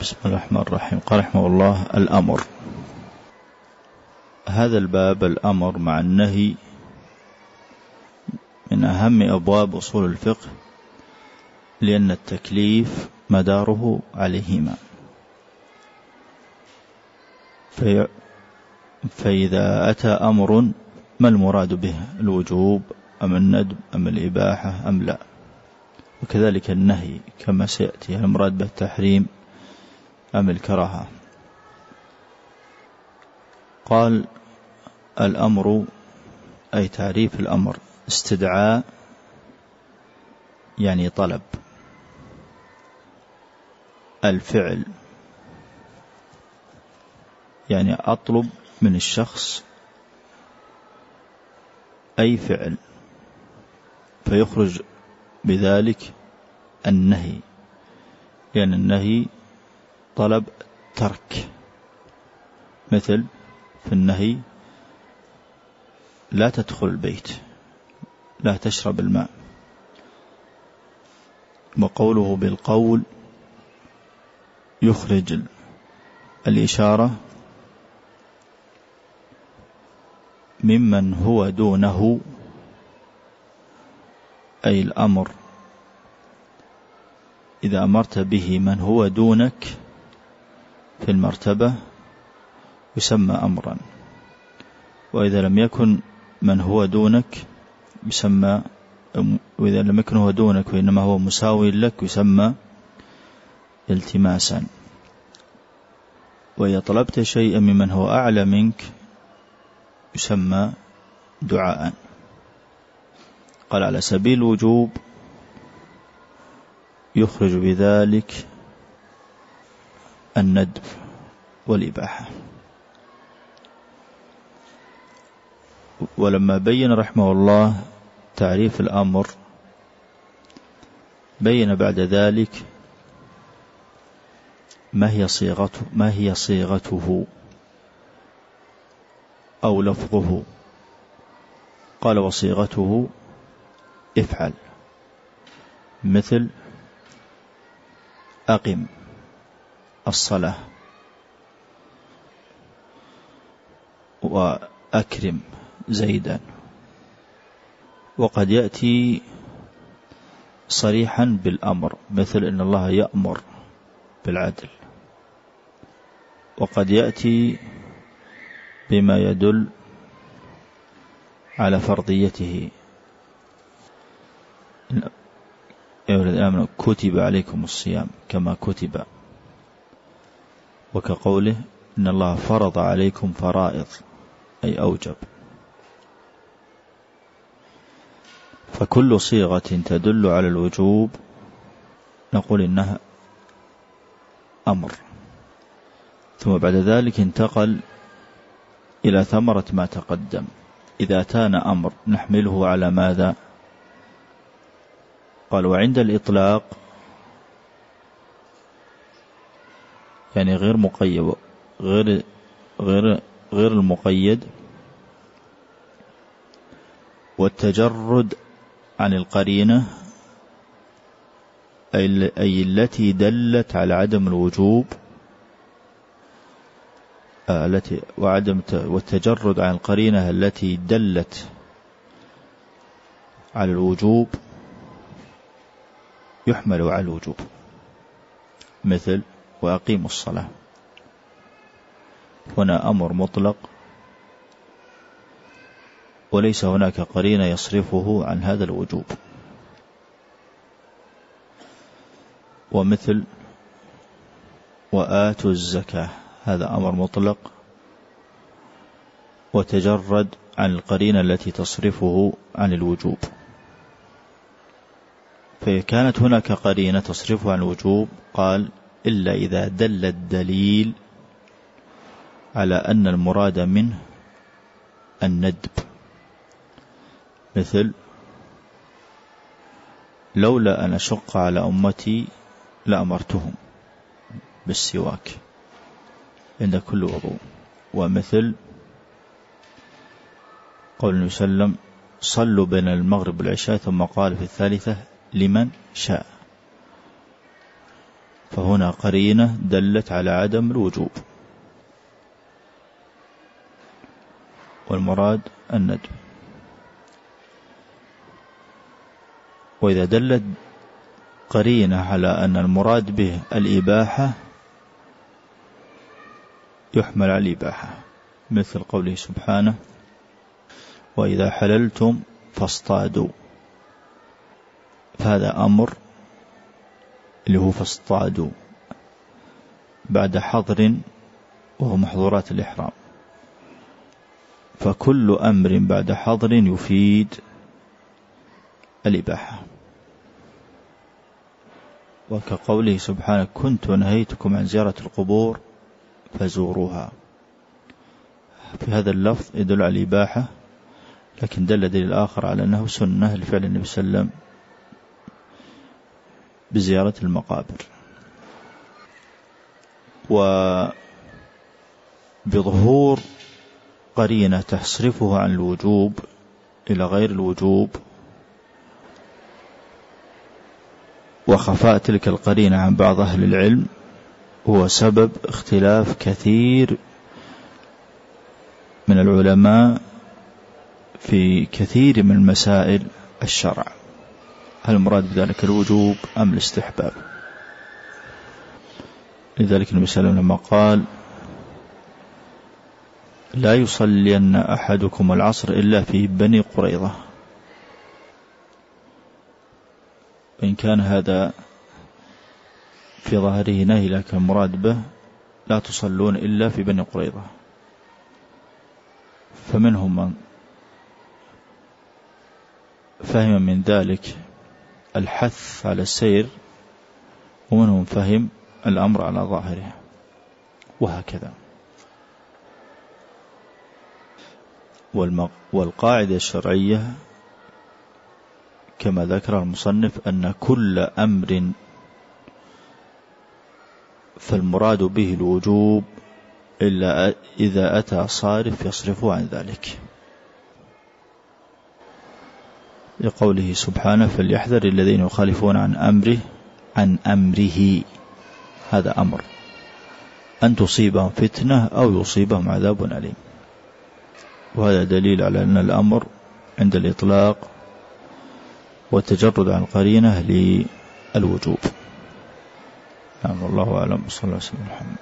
بسم الله الرحمن الرحيم. قال رحمه الله الأمر. هذا الباب الأمر مع النهي من أهم أبواب أصول الفقه لأن التكليف مداره عليهما. في فإذا أتى أمر ما المراد به؟ الوجوب أم الندب أم الإباحة أم لا؟ وكذلك النهي كما سيأتي. المراد به التحريم أم الكراهة؟ قال الأمر أي تعريف الأمر استدعاء يعني طلب. الفعل يعني أطلب من الشخص أي فعل فيخرج بذلك النهي. لأن النهي طلب ترك. مثل في النهي لا تدخل البيت لا تشرب الماء. وقوله بالقول يخرج الإشارة ممن هو دونه أي الأمر. إذا أمرت به من هو دونك في المرتبة يسمى أمرا. وإذا لم يكن من هو دونك يسمى وإذا لم يكن هو دونك وإنما هو مساوي لك يسمى التماسا. وإذا طلبت شيئا ممن هو أعلى منك يسمى دعاء. قال على سبيل الوجوب يخرج بذلك الندب والإباحة. ولما بين رحمه الله تعريف الأمر بين بعد ذلك ما هي صيغته ما هي صيغته أو لفظه. قال وصيغته افعل مثل أقم. الصلاة. وأكرم زيدا. وقد يأتي صريحا بالأمر مثل إن الله يأمر بالعدل. وقد يأتي بما يدل على فرضيته. كتب عليكم الصيام كما كتب. وكقوله إن الله فرض عليكم فرائض أي أوجب. فكل صيغة تدل على الوجوب نقول إنها أمر. ثم بعد ذلك انتقل إلى ثمرة ما تقدم. إذا أتانا أمر نحمله على ماذا؟ قال وعند الإطلاق يعني غير مقيد غير غير غير المقيد. والتجرد عن القرينة أي التي دلت على عدم الوجوب آه، التي وعدم والتجرد عن القرينة التي دلت على الوجوب يحمل على الوجوب. مثل وأقيموا الصلاة. هنا أمر مطلق. وليس هناك قرينة يصرفه عن هذا الوجوب. ومثل وآتوا الزكاة. هذا أمر مطلق. وتجرد عن القرينة التي تصرفه عن الوجوب. فكانت هناك قرينة تصرفه عن الوجوب قال إلا إذا دل الدليل على أن المراد منه الندب. مثل لولا أن أشق على أمتي لأمرتهم بالسواك عند كل وضوء. ومثل قول النبي صلى الله عليه وسلم صلوا بين المغرب والعشاء ثم قال في الثالثة لمن شاء. فهنا قرينة دلت على عدم الوجوب. والمراد الندب. وإذا دلت قرينة على أن المراد به الإباحة يحمل على الإباحة مثل قوله سبحانه وإذا حللتم فاصطادوا. فهذا أمر اللي هو فاصطادوا بعد حظر وهو محظورات الإحرام. فكل أمر بعد حظر يفيد الإباحة. وكقوله سبحانه كنت نهيتكم عن زيارة القبور فزوروها. في هذا اللفظ يدل على الإباحة لكن دل دليل آخر على أنه سنة لفعل النبي صلى الله عليه وسلم. بزيارة المقابر. وبظهور قرينة تصرفه عن الوجوب إلى غير الوجوب وخفاء تلك القرينة عن بعض أهل العلم هو سبب اختلاف كثير من العلماء في كثير من مسائل الشرع. هل المراد بذلك الوجوب أم الاستحباب؟ لذلك النبي صلى الله عليه وسلم لما قال لا يصلين أحدكم العصر إلا في بني قريظة. وإن كان هذا في ظاهره نهي لكن المراد به لا تصلون إلا في بني قريظة. فمنهم من فهم من ذلك الحث على السير ومنهم فهم الأمر على ظاهره. وهكذا. والقاعدة الشرعية كما ذكر المصنف أن كل أمر فالمراد به الوجوب إلا إذا أتى صارف يصرفه عن ذلك. لقوله سبحانه فليحذر الذين يخالفون عن أمره عن أمره. هذا أمر. أن تصيبهم فتنة أو يصيبهم عذاب أليم. وهذا دليل على أن الأمر عند الإطلاق والتجرد عن القرينة للوجوب. نعم والله أعلم. صلى الله عليه وسلم.